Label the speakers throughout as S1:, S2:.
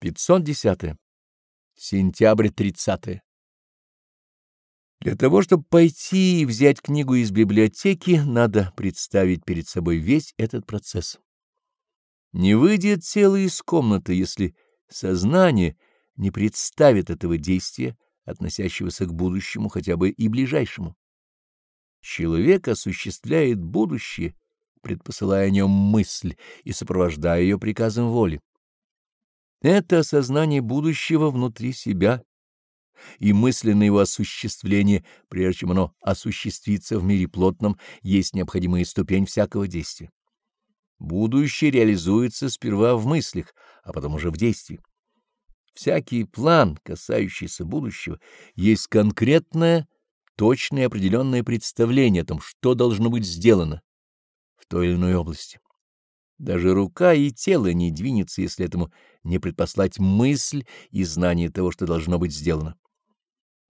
S1: 510. Сентябрь 30. Для того, чтобы пойти и взять книгу из библиотеки, надо представить перед собой весь этот процесс. Не выйдет тело из комнаты, если сознание не представит этого действия, относящегося к будущему хотя бы и ближайшему. Человек осуществляет будущее, предпосылая о нем мысль и сопровождая ее приказом воли. Это осознание будущего внутри себя и мысленное его осуществление, прежде чем оно осуществится в мире плотном, есть необходимая ступень всякого действия. Будущее реализуется сперва в мыслях, а потом уже в действии. Всякий план, касающийся будущего, есть конкретное, точное определенное представление о том, что должно быть сделано в той или иной области. Даже рука и тело не двинется, если этому не предпослать мысль и знание того, что должно быть сделано.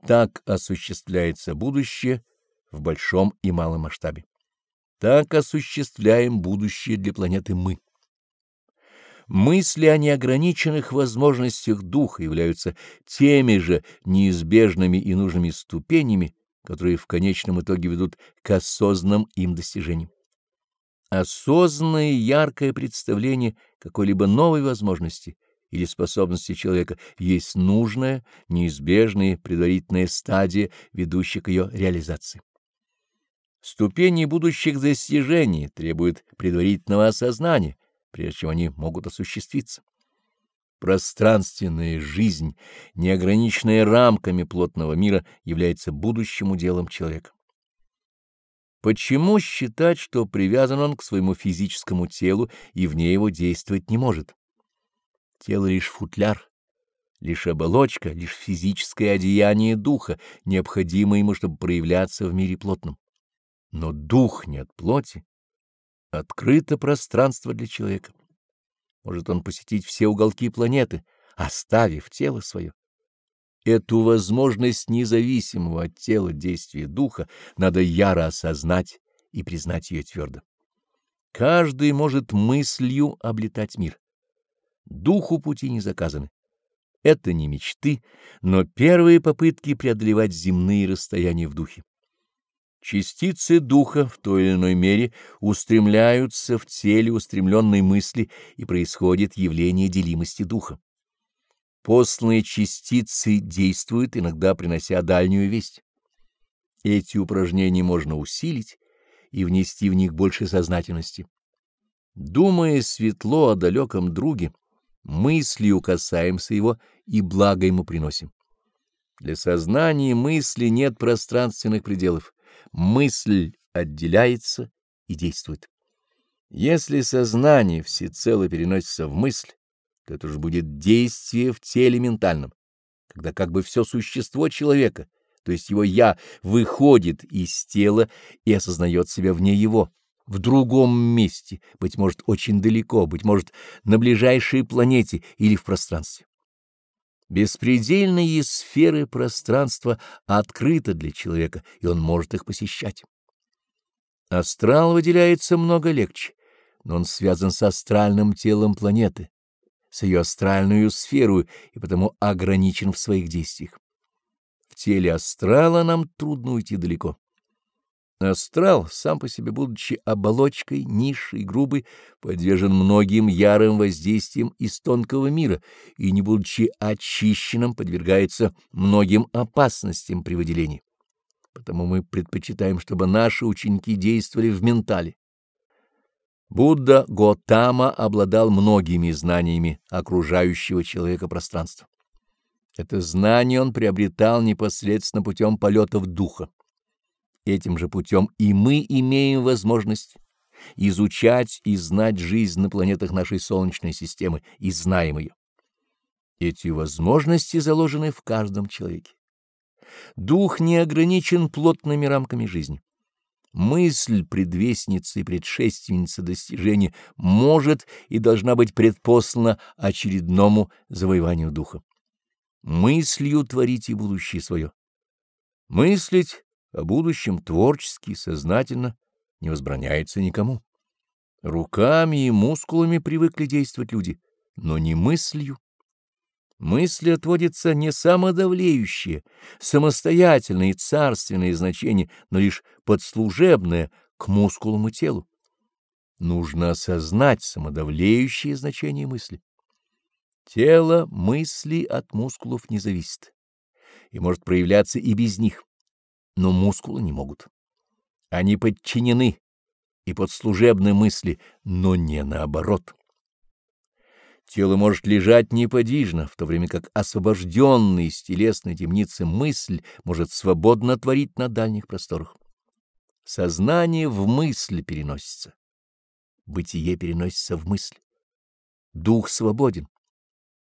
S1: Так осуществляется будущее в большом и малом масштабе. Так осуществляем будущее для планеты мы. Мысли о неограниченных возможностях духа являются теми же неизбежными и нужными ступенями, которые в конечном итоге ведут к осознанным им достижениям. Осознанное яркое представление какой-либо новой возможности или способности человека есть нужная, неизбежная предварительная стадия, ведущая к ее реализации. Ступени будущих достижений требуют предварительного осознания, прежде чем они могут осуществиться. Пространственная жизнь, неограниченная рамками плотного мира, является будущим уделом человека. Почему считать, что привязан он к своему физическому телу и вне его действовать не может? Тело лишь футляр, лишь оболочка, лишь физическое одеяние духа, необходимое ему, чтобы проявляться в мире плотном. Но дух не от плоти. Открыто пространство для человека. Может он посетить все уголки планеты, оставив тело свое. Эту возможность независимого от тела действия духа надо яро осознать и признать ее твердо. Каждый может мыслью облетать мир. Духу пути не заказаны. Это не мечты, но первые попытки преодолевать земные расстояния в духе. Частицы духа в той или иной мере устремляются в теле устремленной мысли, и происходит явление делимости духа. Посланные частицы действуют, иногда принося дальнюю весть. Эти упражнения можно усилить и внести в них больше сознательности. Думая светло о далеком друге, мыслью касаемся его и благо ему приносим. Для сознания мысли нет пространственных пределов. Мысль отделяется и действует. Если сознание всецело переносится в мысль, то это же будет действие в теле ментальном, когда как бы все существо человека, то есть его «я», выходит из тела и осознает себя вне его, в другом месте, быть может, очень далеко, быть может, на ближайшей планете или в пространстве. Беспредельные сферы пространства открыты для человека, и он может их посещать. Астрал выделяется много легче, но он связан с астральным телом планеты, с ее астральную сферу и потому ограничен в своих действиях. В теле астрала нам трудно уйти далеко. Астрал, сам по себе будучи оболочкой, низшей, грубой, подвержен многим ярым воздействиям из тонкого мира и, не будучи очищенным, подвергается многим опасностям при выделении. Потому мы предпочитаем, чтобы наши ученики действовали в ментале. Будда Готама обладал многими знаниями окружающего человека пространства. Это знание он приобретал непосредственно путем полетов духа. Этим же путем и мы имеем возможность изучать и знать жизнь на планетах нашей Солнечной системы и знаем ее. Эти возможности заложены в каждом человеке. Дух не ограничен плотными рамками жизни. Мысль, предвестница и предшественница достижения, может и должна быть предпослана очередному завоеванию духа. Мыслью творите будущее свое. Мыслить о будущем творчески, сознательно не возбраняется никому. Руками и мускулами привыкли действовать люди, но не мыслью. Мысли отводится не самодавлеющее, самостоятельное и царственное значение, но лишь подслужебное к мускулам и телу. Нужно осознать самодавлеющее значение мысли. Тело мысли от мускулов не зависит и может проявляться и без них, но мускулы не могут. Они подчинены и подслужебны мысли, но не наоборот. Тело может лежать неподвижно, в то время как освобожденный из телесной темницы мысль может свободно творить на дальних просторах. Сознание в мысль переносится. Бытие переносится в мысль. Дух свободен.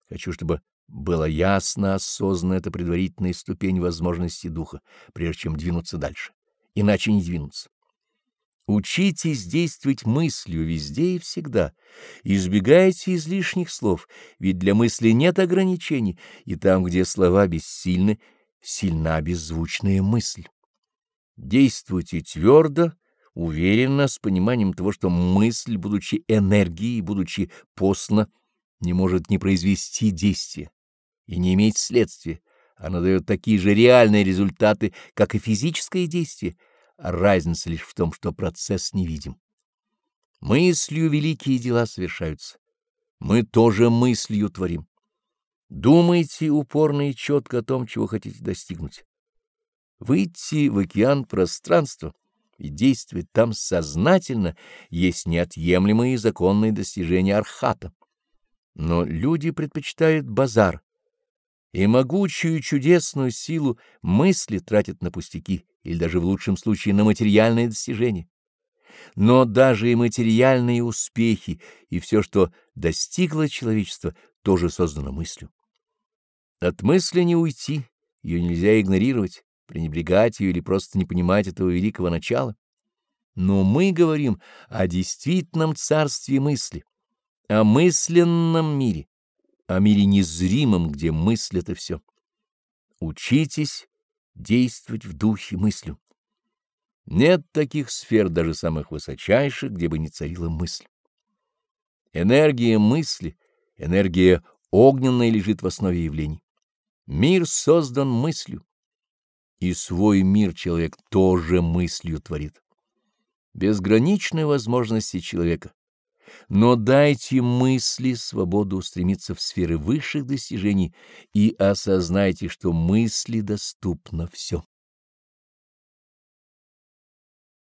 S1: Хочу, чтобы было ясно осознанно это предварительная ступень возможности духа, прежде чем двинуться дальше. Иначе не двинуться. Учитесь действовать мыслью везде и всегда. Избегайте излишних слов, ведь для мысли нет ограничений, и там, где слова бессильны, сильна беззвучная мысль. Действуйте твердо, уверенно, с пониманием того, что мысль, будучи энергией, будучи постно, не может не произвести действия и не иметь следствия. Она дает такие же реальные результаты, как и физическое действие, разница лишь в том, что процесс невидим. Мыслью великие дела совершаются. Мы тоже мыслью творим. Думайте упорно и четко о том, чего хотите достигнуть. Выйти в океан пространства и действовать там сознательно есть неотъемлемые и законные достижения архата. Но люди предпочитают базар, и могучую чудесную силу мысли тратят на пустяки или даже в лучшем случае на материальные достижения. Но даже и материальные успехи, и все, что достигло человечество, тоже создано мыслью. От мысли не уйти, ее нельзя игнорировать, пренебрегать ее или просто не понимать этого великого начала. Но мы говорим о действительном царстве мысли, о мысленном мире, о мире незримом, где мысль — это все. Учитесь действовать в духе мыслью. Нет таких сфер, даже самых высочайших, где бы не царила мысль. Энергия мысли, энергия огненная лежит в основе явлений. Мир создан мыслью, и свой мир человек тоже мыслью творит. Безграничные возможности человека но дайте мысли свободу устремиться в сферы высших достижений и осознайте, что мысли доступно все.